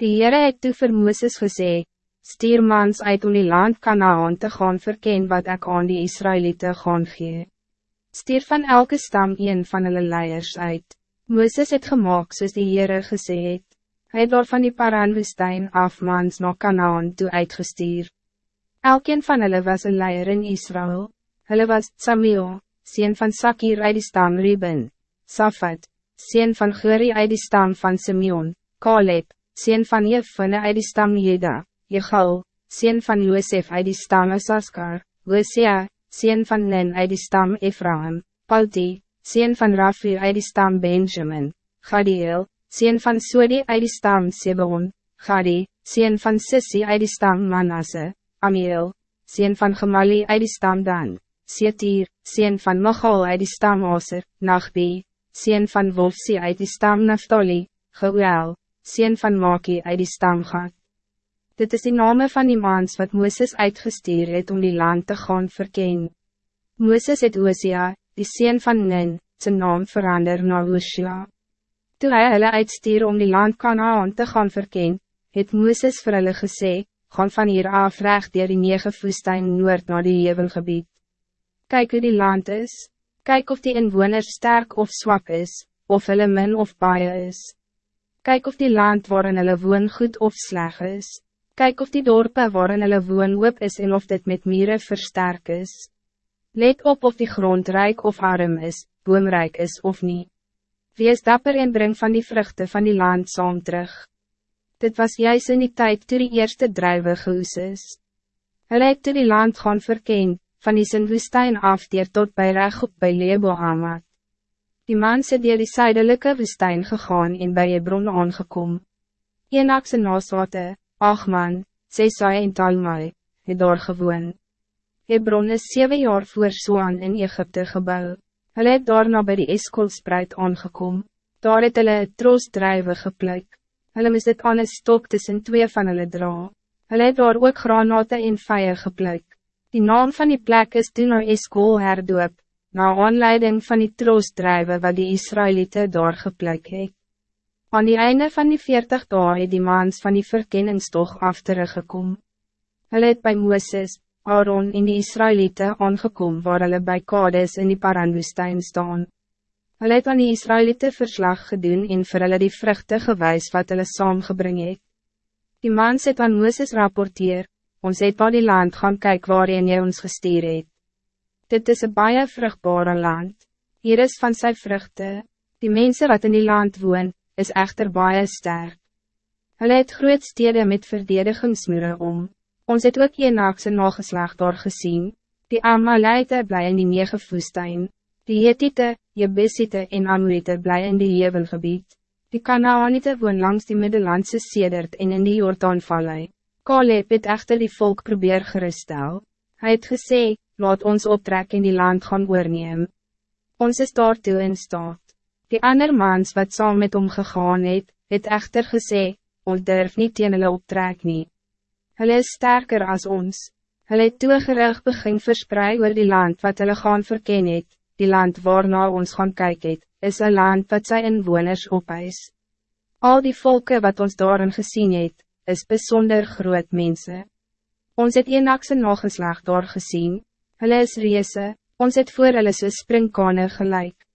Die Heere het toe vir Mooses gesê, stuur mans uit om die land Kanaan te gaan verken wat ik aan die Israëlieten gaan gee. Stuur van elke stam een van hulle leiers uit. Mooses het gemaakt soos die Heere gesê het. Hy het door van die Paranwoestijn af mans na Kanaan toe uitgestuur. Elkeen van hulle was een leier in Israël. Hulle was Samuel, sien van Sakir uit die stam Ruben, Safat, sien van Guri uit die stam van Simeon, Caleb, sien van Jefune uit die stam Jeda, Jegal, sien van Josef uit die stam Saskar, Hosea, sien van Nen uit die stam Ephraim, Palti, sien van Rafi uit die stam Benjamin, Gadiel, sien van Sodi uit die stam Sebon, Gadi, sien van Sissi uit die stam Manasse, Amiel, sien van Gemali uit die stam Dan, Setir, sien van Michal uit die stam Oser, Nachbi, sien van Wolfsi uit die stam Naftali, Geuel, sien van Maki uit die stam Gad. Dit is die name van die mans wat Mooses uitgestuur het om die land te gaan verken. Mooses het Osia, die sien van Nin, zijn naam verander na Osia. Toen hij hulle uitstuur om die land Kanaan te gaan verken, het Mooses vir hulle gesê, gaan van hier af recht dier die nege woestijn noord naar die hevelgebied. Kijk hoe die land is, kijk of die inwoners sterk of zwak is, of hulle min of baie is. Kijk of die land waarin hulle woon goed of sleg is. Kijk of die dorpen waarin hulle woon hoop is en of dit met mieren versterk is. Let op of die grond rijk of arm is, boomrijk is of niet. Wees dapper en breng van die vruchten van die land saam terug. Dit was juist in die tijd toe die eerste druive gehoes is. Hulle het toe die land gaan verken, van die woestijn af dier tot bij Rechop bij Lebo Hamad. Die man het dier die zuidelijke woestijn gegaan en bij Hebron aangekom. Eenakse nasate, Ach man, sê Saai en Talmai, het daar gewoon. Hebron is 7 jaar voor Soan in Egypte gebouw. Hulle het daarna by die Eskolspreid aangekom. Daar het hulle een troostdrijve gepluik. Hulle mis dit aan een stok tussen twee van hulle dra. Hulle het daar ook granate en vijie gepluik. Die naam van die plek is naar Eskol herdoop, na aanleiding van die troostdrijve wat die Israëlieten daar gepluik het. Aan die einde van die veertig dagen het die maans van die verkenningstog af teruggekom. Hulle het by Mooses, Aaron en die Israëlieten aangekom waar hulle by Kades in die Paranwoestijn staan. Hulle het aan die Israëlieten verslag gedoen en vir hulle die vruchten gewys wat hulle saamgebring het. Die maans het aan Mooses rapporteer, ons het al die land gaan kyk waarin jy ons gestuur het. Dit is een baie vruchtbare land, hier is van zijn vruchten, die mensen wat in die land woon, is echter baie sterk. Hulle het groot stede met verdedigingsmuren om. Ons het ook eenakse nageslag daar gezien. Die Amalite bly in die nege woestijn. Die Hetite, Jebesite en Amorite bly in die hevelgebied. Die Kanaanite woon langs die Middellandse sedert en in die Jordaanvallei. Kaleb het echter die volk probeer gerustel. Hij het gesê, laat ons optrek in die land gaan oorneem. Ons is daartoe in staat. Die ander mans wat saam met hom gegaan het, het echter gesê, ons durf niet teen hulle optrek nie. Hulle is sterker als ons. Hulle het toegerig begin verspreid oor die land wat hulle gaan verken het, die land waarna ons gaan kyk het, is een land wat sy inwoners opeis. Al die volken wat ons daarin gezien het, is bijzonder groot mensen. Ons het eenakse nageslag daar gezien, hulle is reese, ons het voor hulle so springkane gelijk.